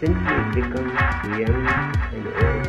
Who simply becomes young and old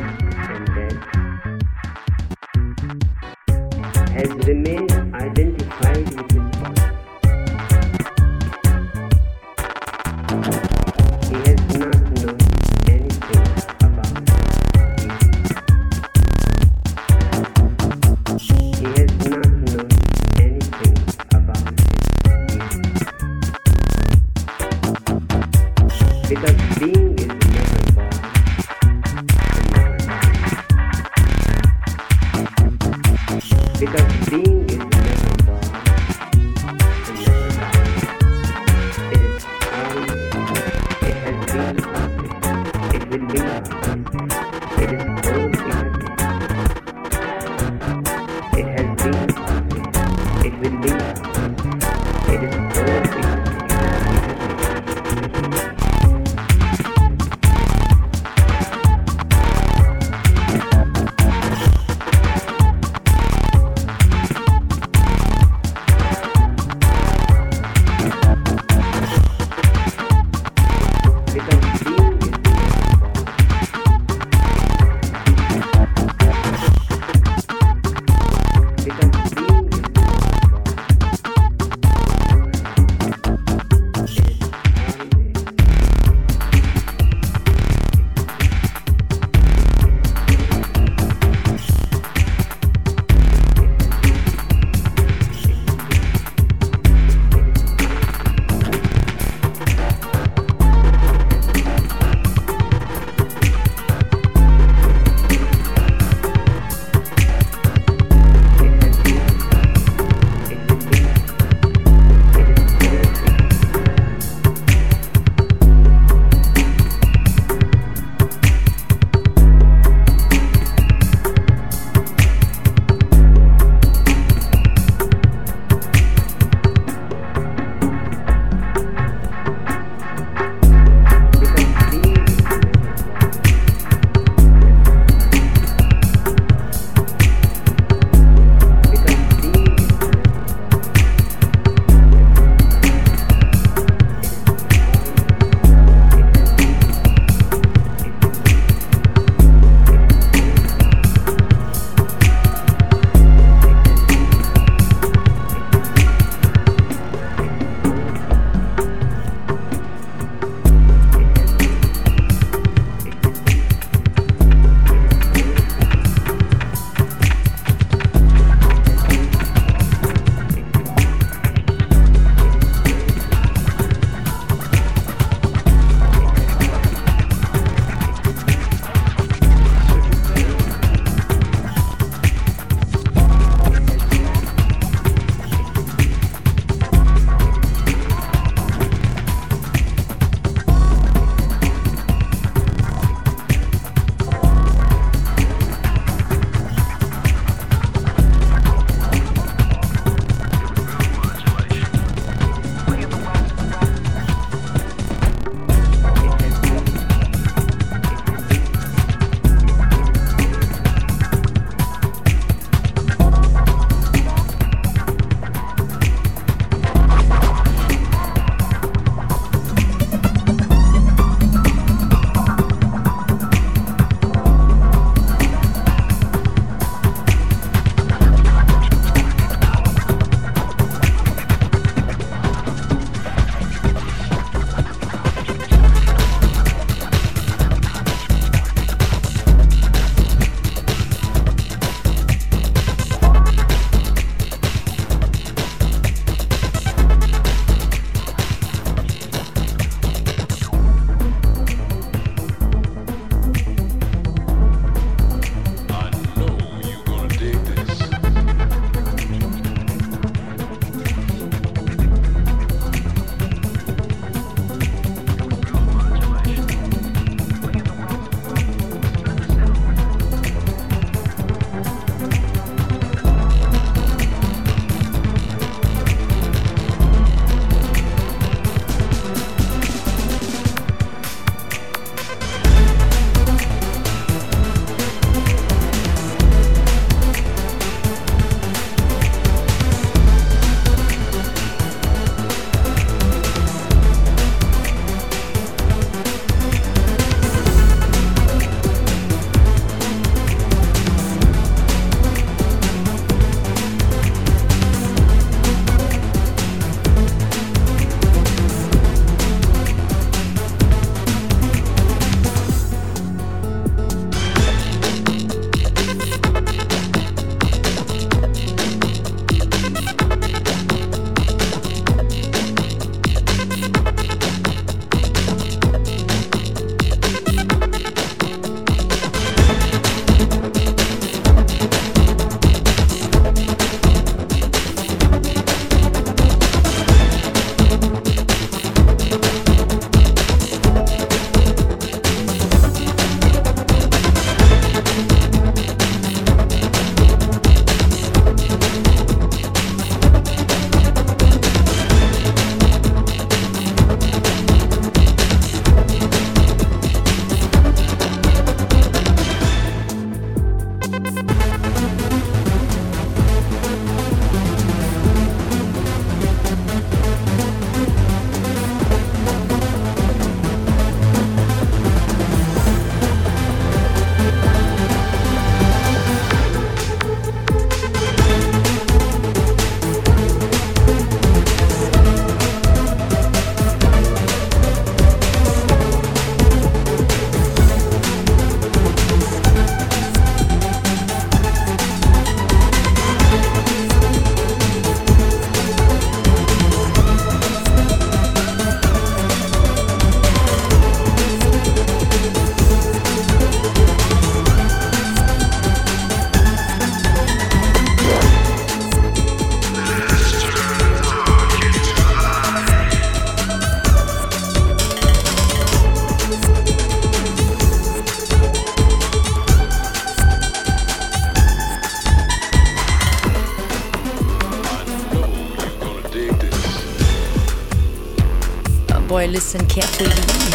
listen carefully.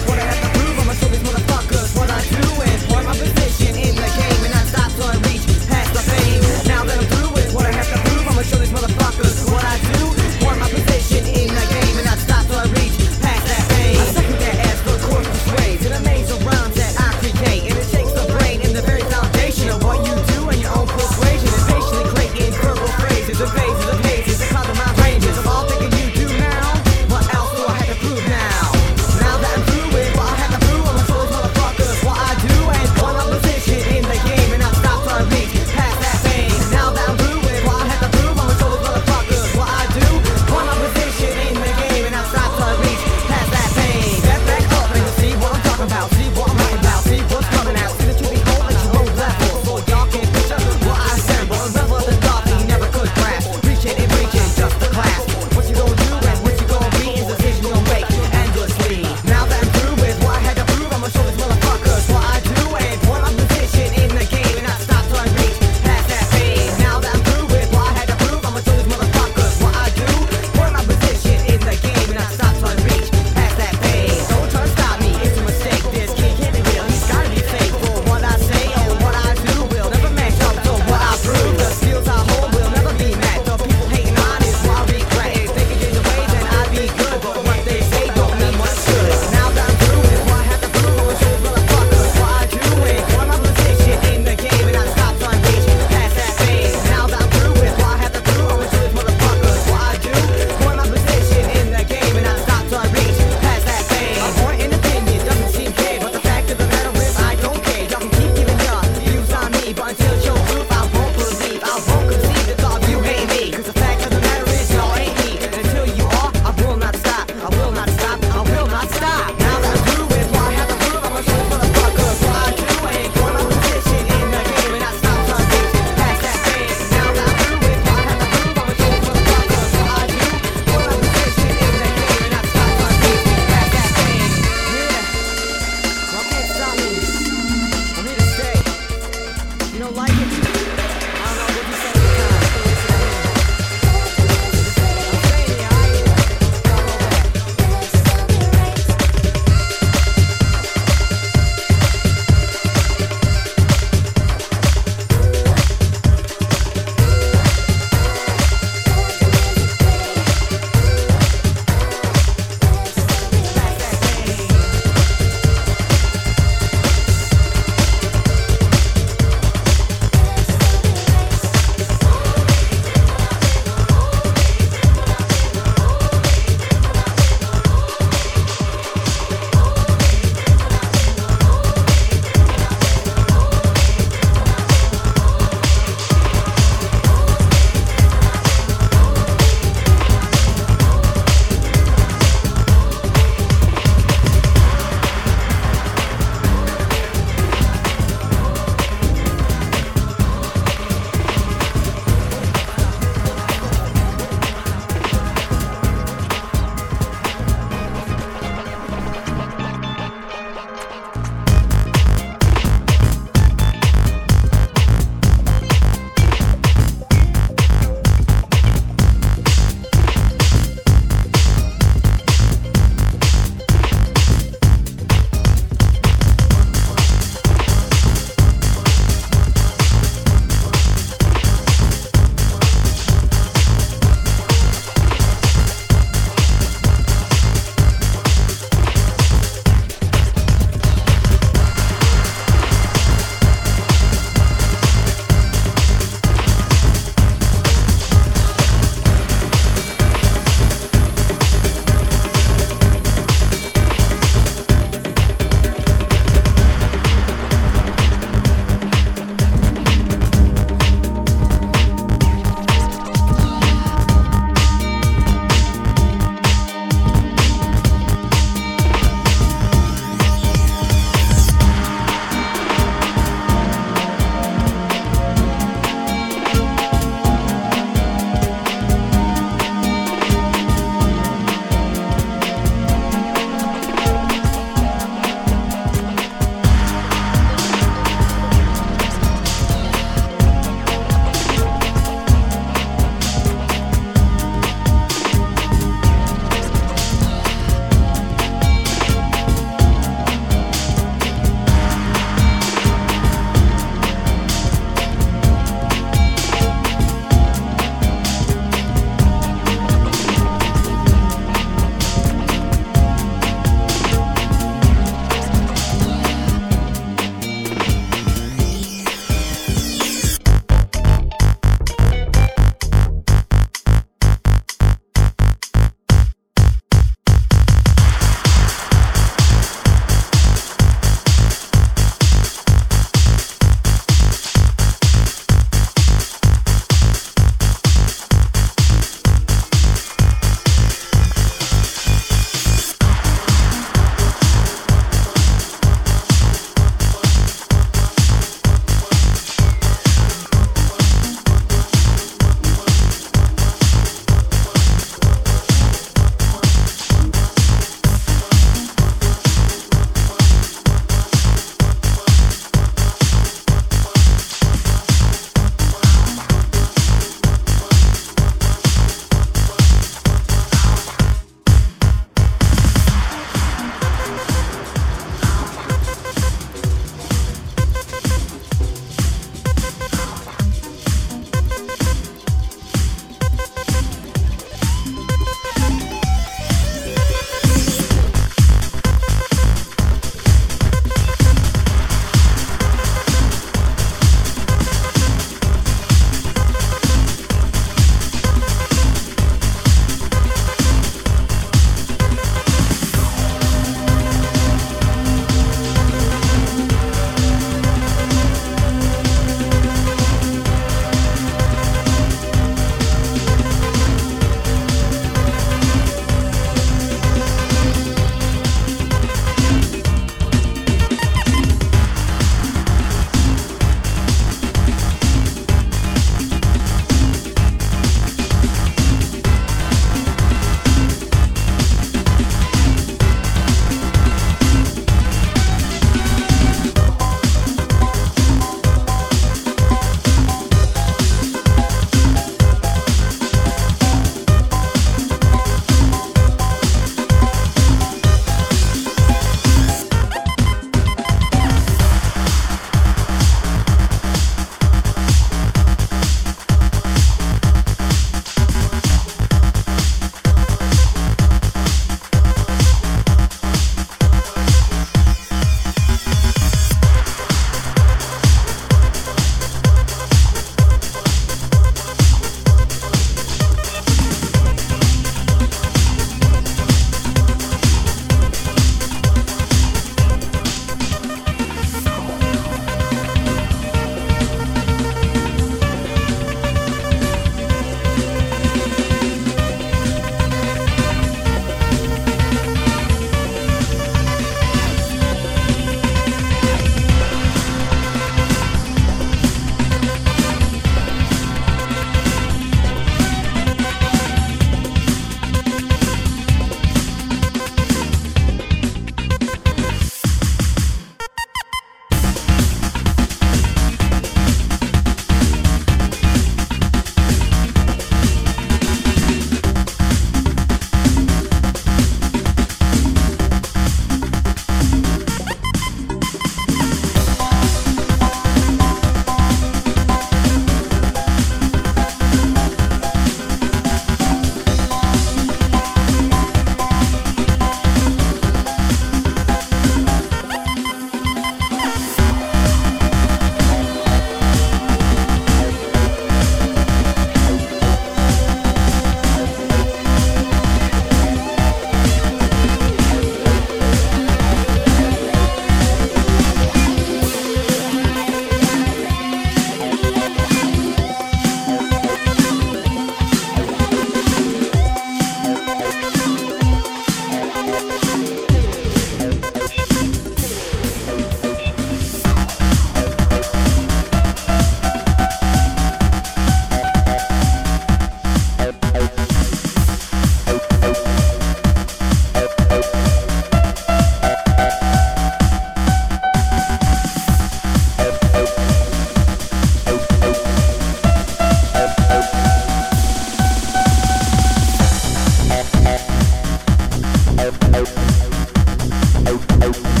out, out, out.